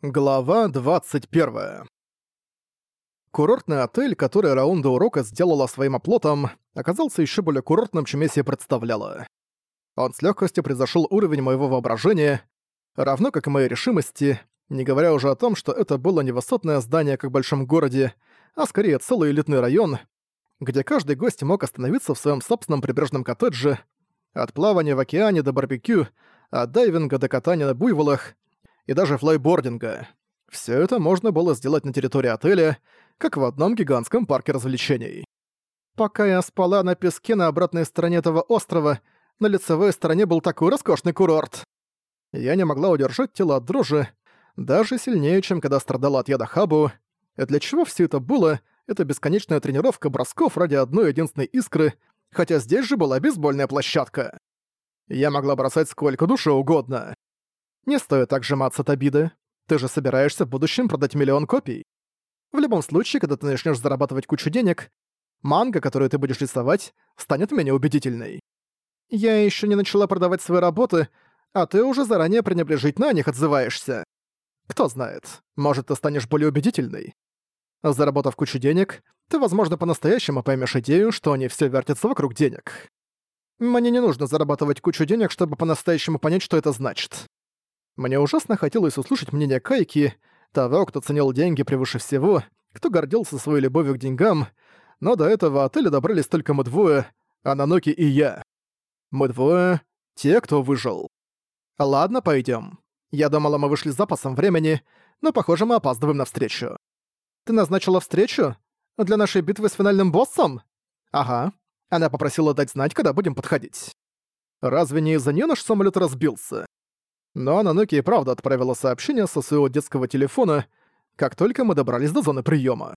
Глава 21. Курортный отель, который раунда урока сделала своим оплотом, оказался еще более курортным, чем я себе представляла. Он с легкостью превзошел уровень моего воображения, равно как и моей решимости, не говоря уже о том, что это было не высотное здание, как в большом городе, а скорее целый элитный район, где каждый гость мог остановиться в своем собственном прибрежном коттедже, от плавания в океане до барбекю, от дайвинга до катания на буйволах — и даже флайбординга. Все это можно было сделать на территории отеля, как в одном гигантском парке развлечений. Пока я спала на песке на обратной стороне этого острова, на лицевой стороне был такой роскошный курорт. Я не могла удержать тело от дрожи, даже сильнее, чем когда страдала от яда Хабу. И для чего все это было, это бесконечная тренировка бросков ради одной единственной искры, хотя здесь же была бейсбольная площадка. Я могла бросать сколько душе угодно. Не стоит так сжиматься от обиды. Ты же собираешься в будущем продать миллион копий. В любом случае, когда ты начнешь зарабатывать кучу денег, манга, которую ты будешь рисовать, станет менее убедительной. Я еще не начала продавать свои работы, а ты уже заранее пренебрежительно о них отзываешься. Кто знает, может, ты станешь более убедительной. Заработав кучу денег, ты, возможно, по-настоящему поймешь идею, что они все вертятся вокруг денег. Мне не нужно зарабатывать кучу денег, чтобы по-настоящему понять, что это значит. Мне ужасно хотелось услышать мнение Кайки, того, кто ценил деньги превыше всего, кто гордился своей любовью к деньгам, но до этого отеля добрались только мы двое, Ананоки и я. Мы двое — те, кто выжил. Ладно, пойдем. Я думала, мы вышли с запасом времени, но, похоже, мы опаздываем на встречу. Ты назначила встречу? Для нашей битвы с финальным боссом? Ага. Она попросила дать знать, когда будем подходить. Разве не из-за неё наш самолет разбился? Но Ананоки и правда отправила сообщение со своего детского телефона, как только мы добрались до зоны приема.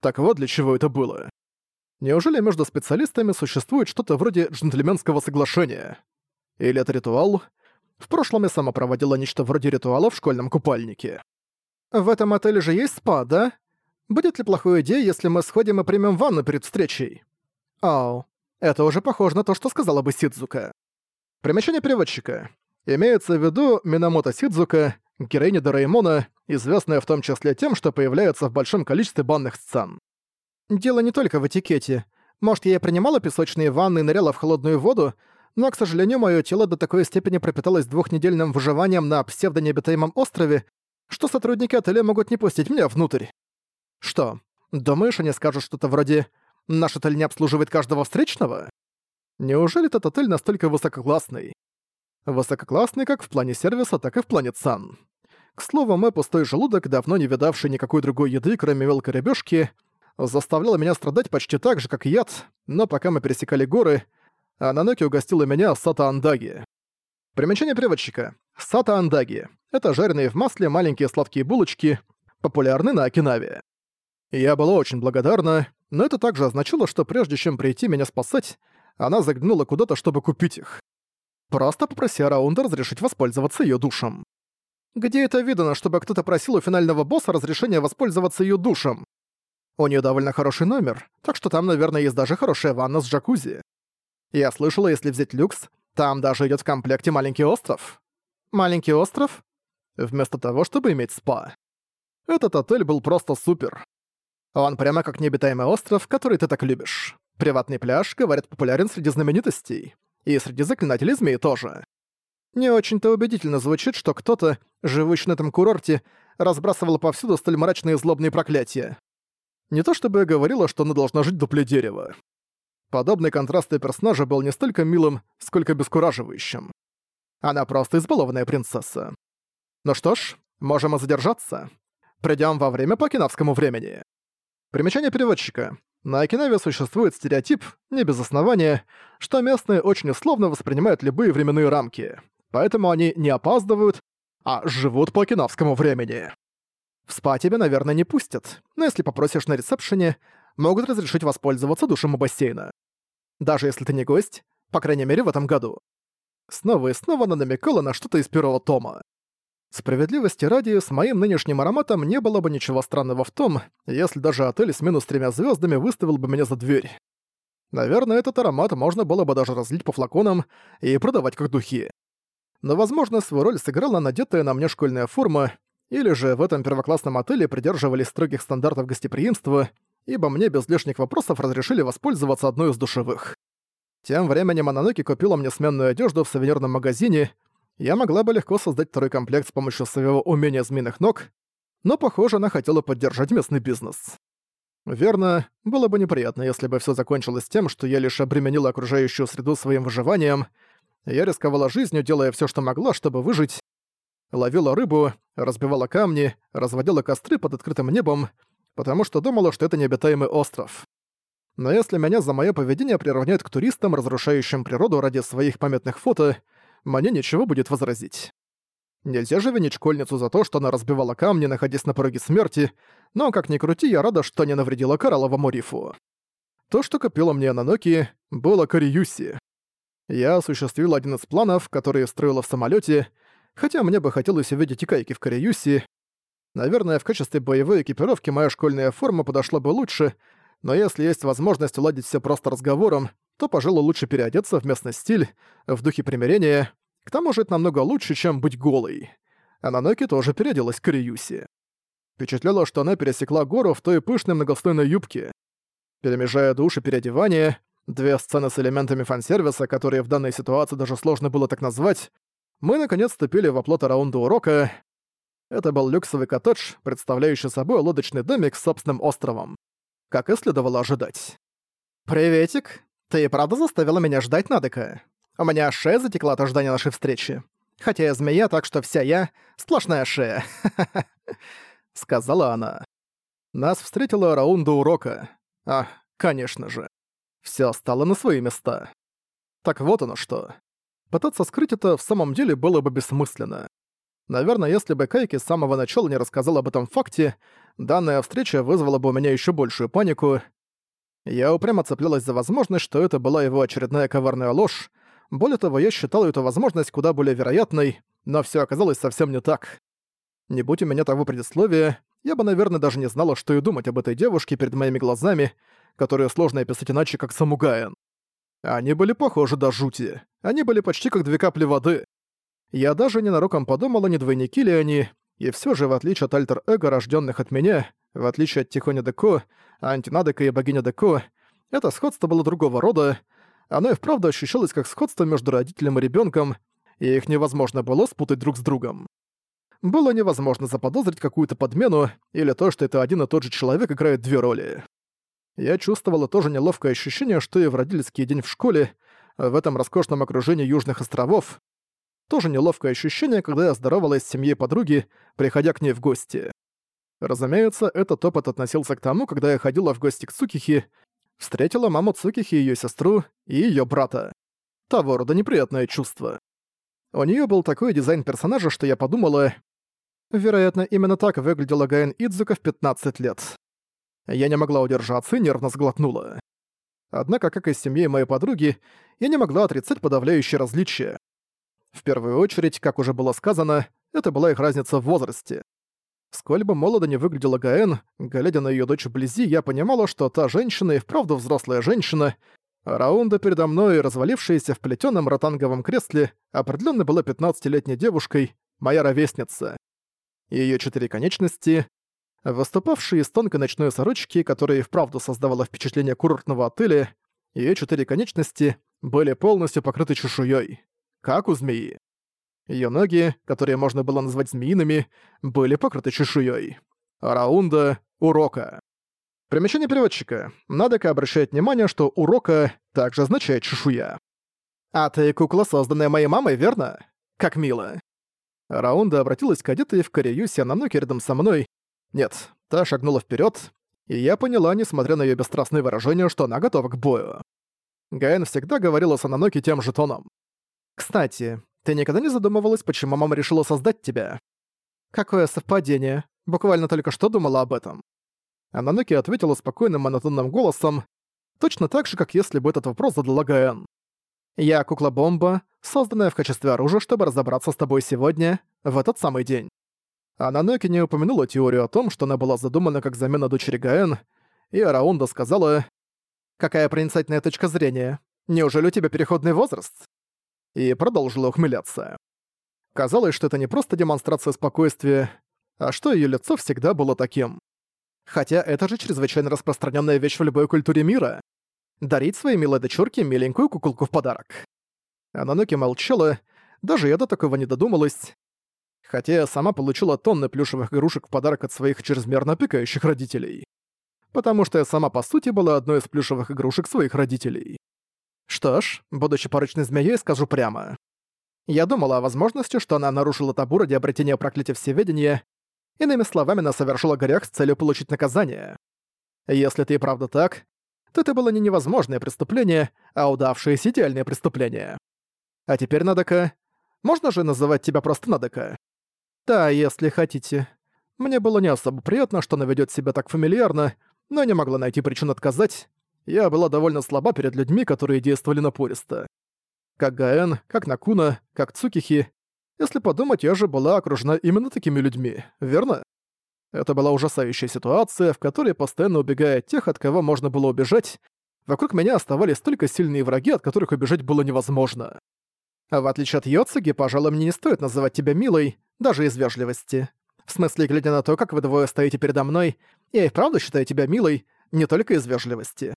Так вот для чего это было. Неужели между специалистами существует что-то вроде джентльменского соглашения? Или это ритуал? В прошлом я сама проводила нечто вроде ритуала в школьном купальнике. В этом отеле же есть спа, да? Будет ли плохой идеей, если мы сходим и примем ванну перед встречей? Ау, это уже похоже на то, что сказала бы Сидзука. Примечание переводчика. Имеется в виду Минамото Сидзука, героиня Дораэмона, известная в том числе тем, что появляется в большом количестве банных сцен. Дело не только в этикете. Может, я принимала песочные ванны и ныряла в холодную воду, но, к сожалению, мое тело до такой степени пропиталось двухнедельным выживанием на псевдонеобитаемом острове, что сотрудники отеля могут не пустить меня внутрь. Что, думаешь, они скажут что-то вроде «Наш отель не обслуживает каждого встречного»? Неужели этот отель настолько высококлассный? Высококлассный как в плане сервиса, так и в плане цен. К слову, мой пустой желудок, давно не видавший никакой другой еды, кроме мелкой рыбёшки, заставлял меня страдать почти так же, как яд, но пока мы пересекали горы, Ананоки угостила меня сата андаги. Примечание переводчика. Сата андаги — это жареные в масле маленькие сладкие булочки, популярны на Окинаве. Я была очень благодарна, но это также означало, что прежде чем прийти меня спасать, она заглянула куда-то, чтобы купить их. Просто попроси Араунда разрешить воспользоваться ее душем. Где это видано, чтобы кто-то просил у финального босса разрешения воспользоваться ее душем? У нее довольно хороший номер, так что там, наверное, есть даже хорошая ванна с джакузи. Я слышала, если взять люкс, там даже идет в комплекте маленький остров. Маленький остров? Вместо того, чтобы иметь спа. Этот отель был просто супер. Он прямо как необитаемый остров, который ты так любишь. Приватный пляж, говорят, популярен среди знаменитостей. И среди заклинателей змей тоже. Не очень-то убедительно звучит, что кто-то, живущий на этом курорте, разбрасывал повсюду столь мрачные и злобные проклятия. Не то чтобы я говорила, что она должна жить в дупле дерева. Подобный контраст и персонажа был не столько милым, сколько бескураживающим. Она просто избалованная принцесса. Ну что ж, можем и задержаться. Придём во время по кинавскому времени. Примечание переводчика. На Окинаве существует стереотип, не без основания, что местные очень условно воспринимают любые временные рамки, поэтому они не опаздывают, а живут по окинавскому времени. В спа тебя, наверное, не пустят, но если попросишь на ресепшене, могут разрешить воспользоваться душем у бассейна. Даже если ты не гость, по крайней мере в этом году. Снова и снова она намекала на что-то из первого тома. Справедливости ради, с моим нынешним ароматом не было бы ничего странного в том, если даже отель с минус тремя звездами выставил бы меня за дверь. Наверное, этот аромат можно было бы даже разлить по флаконам и продавать как духи. Но, возможно, свою роль сыграла надетая на мне школьная форма, или же в этом первоклассном отеле придерживались строгих стандартов гостеприимства, ибо мне без лишних вопросов разрешили воспользоваться одной из душевых. Тем временем Ананоки купила мне сменную одежду в сувенирном магазине. Я могла бы легко создать второй комплект с помощью своего умения змеиных ног, но, похоже, она хотела поддержать местный бизнес. Верно, было бы неприятно, если бы все закончилось тем, что я лишь обременила окружающую среду своим выживанием. Я рисковала жизнью, делая все, что могла, чтобы выжить. Ловила рыбу, разбивала камни, разводила костры под открытым небом, потому что думала, что это необитаемый остров. Но если меня за мое поведение приравняют к туристам, разрушающим природу ради своих памятных фото, мне ничего будет возразить. Нельзя же винить школьницу за то, что она разбивала камни, находясь на пороге смерти, но, как ни крути, я рада, что не навредила коралловому рифу. То, что копила мне Ананоки, было Кориюси. Я осуществил один из планов, которые строила в самолете, хотя мне бы хотелось увидеть и кайки в Кориюси. Наверное, в качестве боевой экипировки моя школьная форма подошла бы лучше, но если есть возможность уладить все просто разговором, то, пожалуй, лучше переодеться в местный стиль, в духе примирения. К тому же это намного лучше, чем быть голой. А Наноки тоже переоделась к Риюси. Впечатляло, что она пересекла гору в той пышной многослойной юбке. Перемежая душ и переодевание, две сцены с элементами фан-сервиса, которые в данной ситуации даже сложно было так назвать, мы наконец вступили в оплот раунда урока. Это был люксовый коттедж, представляющий собой лодочный домик с собственным островом как и следовало ожидать. «Приветик. Ты и правда заставила меня ждать, Надека? У меня шея затекла от ожидания нашей встречи. Хотя я змея, так что вся я — сплошная шея. сказала она. Нас встретила раунда урока. А, конечно же. Всё стало на свои места. Так вот оно что. Пытаться скрыть это в самом деле было бы бессмысленно. Наверное, если бы Кайки с самого начала не рассказал об этом факте, данная встреча вызвала бы у меня еще большую панику. Я упрямо цеплялась за возможность, что это была его очередная коварная ложь. Более того, я считал эту возможность куда более вероятной, но все оказалось совсем не так. Не будь у меня того предисловия, я бы, наверное, даже не знала, что и думать об этой девушке перед моими глазами, которую сложно описать иначе, как Самугаен. Они были похожи до жути. Они были почти как две капли воды. Я даже ненароком подумала, не двойники ли они, и все же, в отличие от альтер-эго, рожденных от меня, в отличие от Тихоня Деко, Антинадека и богиня Деко, это сходство было другого рода, оно и вправду ощущалось как сходство между родителем и ребенком, и их невозможно было спутать друг с другом. Было невозможно заподозрить какую-то подмену или то, что это один и тот же человек играет две роли. Я чувствовала тоже неловкое ощущение, что и в родительский день в школе, в этом роскошном окружении Южных островов, тоже неловкое ощущение, когда я здоровалась с семьей подруги, приходя к ней в гости. Разумеется, этот опыт относился к тому, когда я ходила в гости к Цукихи, встретила маму Цукихи её сестру, и её брата. Того рода неприятное чувство. У неё был такой дизайн персонажа, что я подумала... Вероятно, именно так выглядела Гаэн Идзука в 15 лет. Я не могла удержаться и нервно сглотнула. Однако, как и с семьей моей подруги, я не могла отрицать подавляющее различие. В первую очередь, как уже было сказано, это была их разница в возрасте. Сколь бы молодо не выглядела Гаэн, глядя на её дочь вблизи, я понимала, что та женщина и вправду взрослая женщина, раунда передо мной, развалившаяся в плетёном ротанговом кресле, определённо была 15-летней девушкой, моя ровесница. Её четыре конечности, выступавшие из тонкой ночной сорочки, которая и вправду создавала впечатление курортного отеля, её четыре конечности были полностью покрыты чешуёй как у змеи. Её ноги, которые можно было назвать змеиными, были покрыты чешуей. Раунда урока. Примечание переводчика. Надо-ка обращать внимание, что урока также означает чешуя. «А ты кукла, созданная моей мамой, верно? Как мило». Раунда обратилась к одетой в Кореюсе на ноги рядом со мной. Нет, та шагнула вперед, и я поняла, несмотря на её бесстрастное выражение, что она готова к бою. Гаэн всегда говорила с Ананоки тем же тоном. Кстати, ты никогда не задумывалась, почему мама решила создать тебя? Какое совпадение. Буквально только что думала об этом. Ананоки ответила спокойным монотонным голосом, точно так же, как если бы этот вопрос задала Гаэн. «Я кукла-бомба, созданная в качестве оружия, чтобы разобраться с тобой сегодня, в этот самый день». Ананоки не упомянула теорию о том, что она была задумана как замена дочери Гаэн, и Араунда сказала «Какая проницательная точка зрения? Неужели у тебя переходный возраст?» И продолжила ухмыляться. Казалось, что это не просто демонстрация спокойствия, а что ее лицо всегда было таким. Хотя это же чрезвычайно распространенная вещь в любой культуре мира. Дарить своей милой дочурке миленькую куколку в подарок. Ананоки молчала, даже я до такого не додумалась. Хотя я сама получила тонны плюшевых игрушек в подарок от своих чрезмерно опекающих родителей. Потому что я сама по сути была одной из плюшевых игрушек своих родителей. Что ж, будучи порочной змеей, скажу прямо. Я думала о возможности, что она нарушила табу ради обретения проклятия всеведения, иными словами, она совершила грех с целью получить наказание. Если ты и правда так, то это было не невозможное преступление, а удавшееся идеальное преступление. А теперь, Надека, можно же называть тебя просто Надека? Да, если хотите. Мне было не особо приятно, что она ведёт себя так фамильярно, но не могла найти причин отказать. Я была довольно слаба перед людьми, которые действовали напористо. Как Гаэн, как Накуна, как Цукихи. Если подумать, я же была окружена именно такими людьми, верно? Это была ужасающая ситуация, в которой, постоянно убегая от тех, от кого можно было убежать, вокруг меня оставались столько сильные враги, от которых убежать было невозможно. А в отличие от Йоцуги, пожалуй, мне не стоит называть тебя милой, даже из вежливости. В смысле, глядя на то, как вы двое стоите передо мной, я и правда считаю тебя милой, не только из вежливости.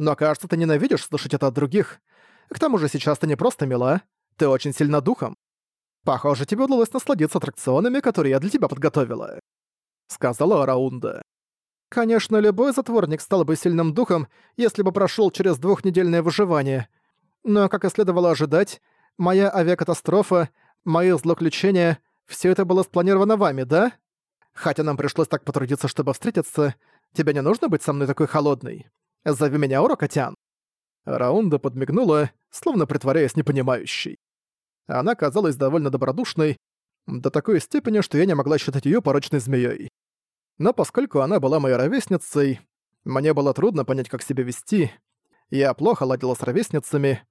Но кажется, ты ненавидишь слышать это от других, к тому же сейчас ты не просто мила, ты очень сильна духом. Похоже, тебе удалось насладиться аттракционами, которые я для тебя подготовила», — сказала Араунда. «Конечно, любой затворник стал бы сильным духом, если бы прошел через двухнедельное выживание. Но, как и следовало ожидать, моя авиакатастрофа, мои злоключения — все это было спланировано вами, да? Хотя нам пришлось так потрудиться, чтобы встретиться, тебе не нужно быть со мной такой холодной. Зови меня Урокотян». Раунда подмигнула, словно притворяясь непонимающей. Она казалась довольно добродушной, до такой степени, что я не могла считать её порочной змеей. Но поскольку она была моей ровесницей, мне было трудно понять, как себя вести. Я плохо ладила с ровесницами.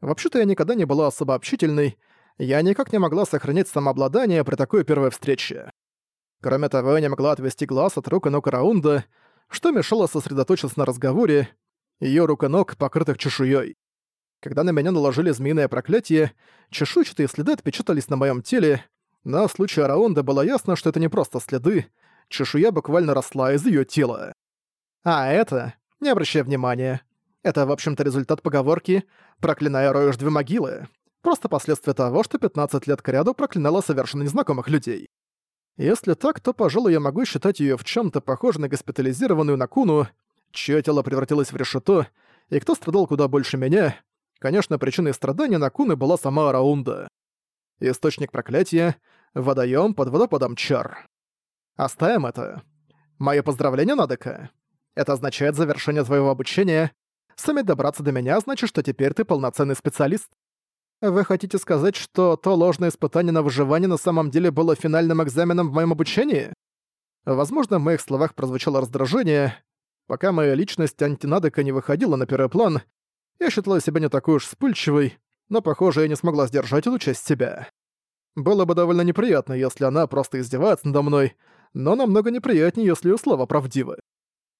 Вообще-то я никогда не была особо общительной, я никак не могла сохранить самообладание при такой первой встрече. Кроме того, я не могла отвести глаз от рук и ног Раунда, что мешало сосредоточиться на разговоре, её рук и ног, покрытых чешуей. Когда на меня наложили змеиное проклятие, чешуйчатые следы отпечатались на моем теле, но в случае Араонда было ясно, что это не просто следы, чешуя буквально росла из ее тела. А это, не обращай внимания, это, в общем-то, результат поговорки «проклиная роешь две могилы», просто последствия того, что 15 лет кряду проклинала совершенно незнакомых людей. Если так, то, пожалуй, я могу считать ее в чем то похожей на госпитализированную Накуну, чье тело превратилось в решето, и кто страдал куда больше меня. Конечно, причиной страдания Накуны была сама Араунда. Источник проклятия — водоем под водопадом Чар. Оставим это. Мои поздравления, Надека. Это означает завершение твоего обучения. Сами добраться до меня значит, что теперь ты полноценный специалист. Вы хотите сказать, что то ложное испытание на выживание на самом деле было финальным экзаменом в моем обучении? Возможно, в моих словах прозвучало раздражение, Пока моя личность антинадека не выходила на первый план, я считала себя не такой уж вспыльчивой, но, похоже, я не смогла сдержать эту часть себя. Было бы довольно неприятно, если она просто издевается надо мной, но намного неприятнее, если ее слова правдивы.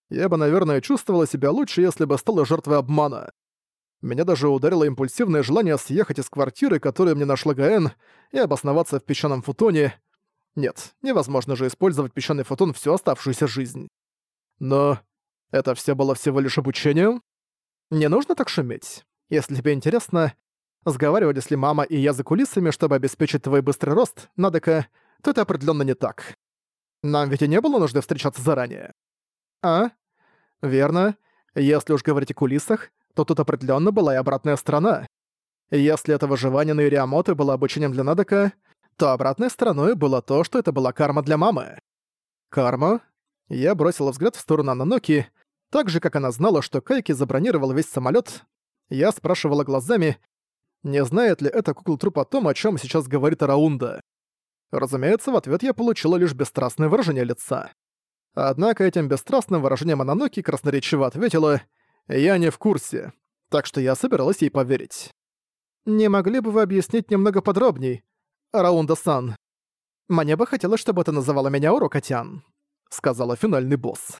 Я бы, наверное, чувствовала себя лучше, если бы стала жертвой обмана. Меня даже ударило импульсивное желание съехать из квартиры, которую мне нашла Гаэн, и обосноваться в песчаном футоне. Нет, невозможно же использовать песчаный футон всю оставшуюся жизнь. Но это все было всего лишь обучением? Не нужно так шуметь. Если тебе интересно, сговаривались ли мама и я за кулисами, чтобы обеспечить твой быстрый рост, Надека, то это определенно не так. Нам ведь и не было нужды встречаться заранее. А? Верно. Если уж говорить о кулисах, то тут определенно была и обратная сторона. Если это выживание на Ириамоте было обучением для Надека, то обратной стороной было то, что это была карма для мамы. Карма? Я бросила взгляд в сторону Ананоки, так же, как она знала, что Кайки забронировал весь самолет, я спрашивала глазами, не знает ли эта кукла-труп о том, о чем сейчас говорит Араунда. Разумеется, в ответ я получила лишь бесстрастное выражение лица. Однако этим бесстрастным выражением Ананоки красноречиво ответила «Я не в курсе», так что я собиралась ей поверить. «Не могли бы вы объяснить немного подробней, Араунда-сан? Мне бы хотелось, чтобы это называла меня Урокотян», — сказала финальный босс.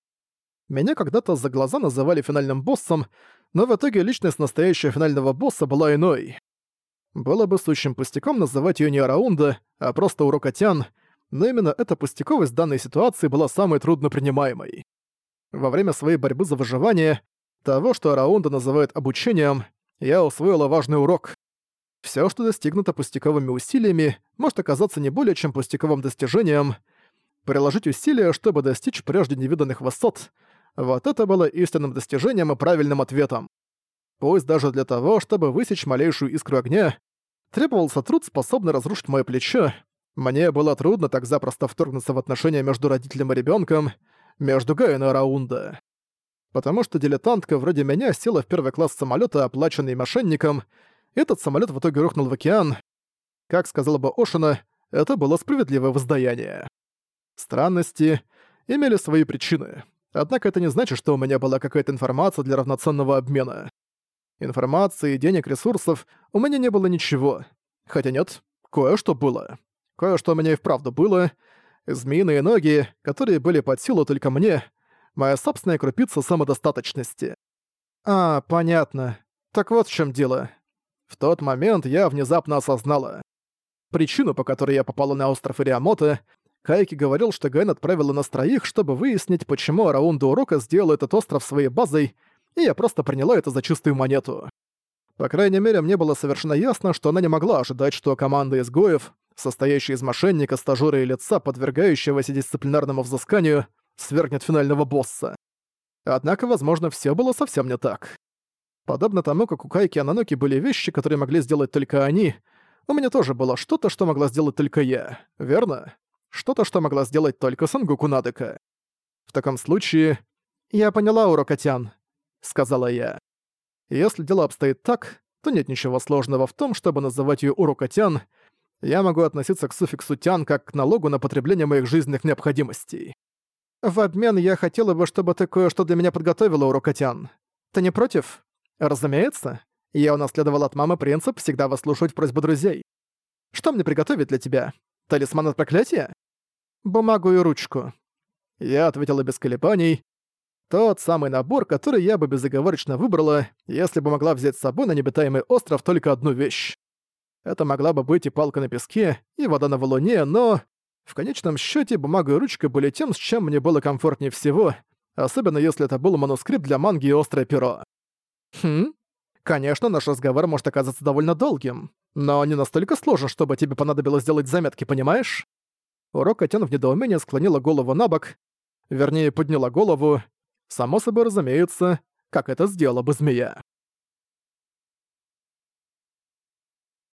Меня когда-то за глаза называли финальным боссом, но в итоге личность настоящего финального босса была иной. Было бы сущим пустяком называть её не Араунда, а просто Урокотян, но именно эта пустяковость данной ситуации была самой труднопринимаемой. Во время своей борьбы за выживание, того, что Раунда называет обучением, я усвоила важный урок. Все, что достигнуто пустяковыми усилиями, может оказаться не более чем пустяковым достижением. Приложить усилия, чтобы достичь прежде невиданных высот — вот это было истинным достижением и правильным ответом. Пусть даже для того, чтобы высечь малейшую искру огня, требовался труд, способный разрушить моё плечо. Мне было трудно так запросто вторгнуться в отношения между родителем и ребёнком, между Гаэн и Раунда. Потому что дилетантка вроде меня села в первый класс самолёта, оплаченный мошенником, этот самолёт в итоге рухнул в океан. Как сказала бы Ошина, это было справедливое воздаяние. Странности имели свои причины. Однако это не значит, что у меня была какая-то информация для равноценного обмена. Информации, денег, ресурсов у меня не было ничего. Хотя нет, кое-что было. Кое-что у меня и вправду было. Змеиные ноги, которые были под силу только мне. Моя собственная крупица самодостаточности. А, понятно. Так вот в чем дело. В тот момент я внезапно осознала. Причину, по которой я попала на остров Ириамота, Кайки говорил, что Гэн отправила нас троих, чтобы выяснить, почему Араунда Урока сделал этот остров своей базой, и я просто приняла это за чистую монету. По крайней мере, мне было совершенно ясно, что она не могла ожидать, что команда изгоев, состоящая из мошенника, стажёра и лица, подвергающегося дисциплинарному взысканию, свергнет финального босса. Однако, возможно, все было совсем не так. Подобно тому, как у Кайки и Ананоки были вещи, которые могли сделать только они, у меня тоже было что-то, что могла сделать только я, верно? Что-то, что могла сделать только Сангуку Надека. В таком случае... «Я поняла, Урокотян», — сказала я. Если дело обстоит так, то нет ничего сложного в том, чтобы называть ее Урокотян. Я могу относиться к суффиксу «тян» как к налогу на потребление моих жизненных необходимостей. В обмен я хотела бы, чтобы ты кое-что для меня подготовила, Урокотян. Ты не против? Разумеется. Я унаследовала от мамы принцип всегда выслушивать просьбы друзей. Что мне приготовить для тебя? Талисман от проклятия? бумагу и ручку. Я ответила без колебаний. Тот самый набор, который я бы безоговорочно выбрала, если бы могла взять с собой на необитаемый остров только одну вещь. Это могла бы быть и палка на песке, и вода на валуне, но... В конечном счете бумага и ручка были тем, с чем мне было комфортнее всего, особенно если это был манускрипт для манги и острое перо. Хм? Конечно, наш разговор может оказаться довольно долгим, но не настолько сложен, чтобы тебе понадобилось сделать заметки, понимаешь? Рокотян в недоумении склонила голову на бок, вернее, подняла голову. Само собой разумеется, как это сделала бы змея.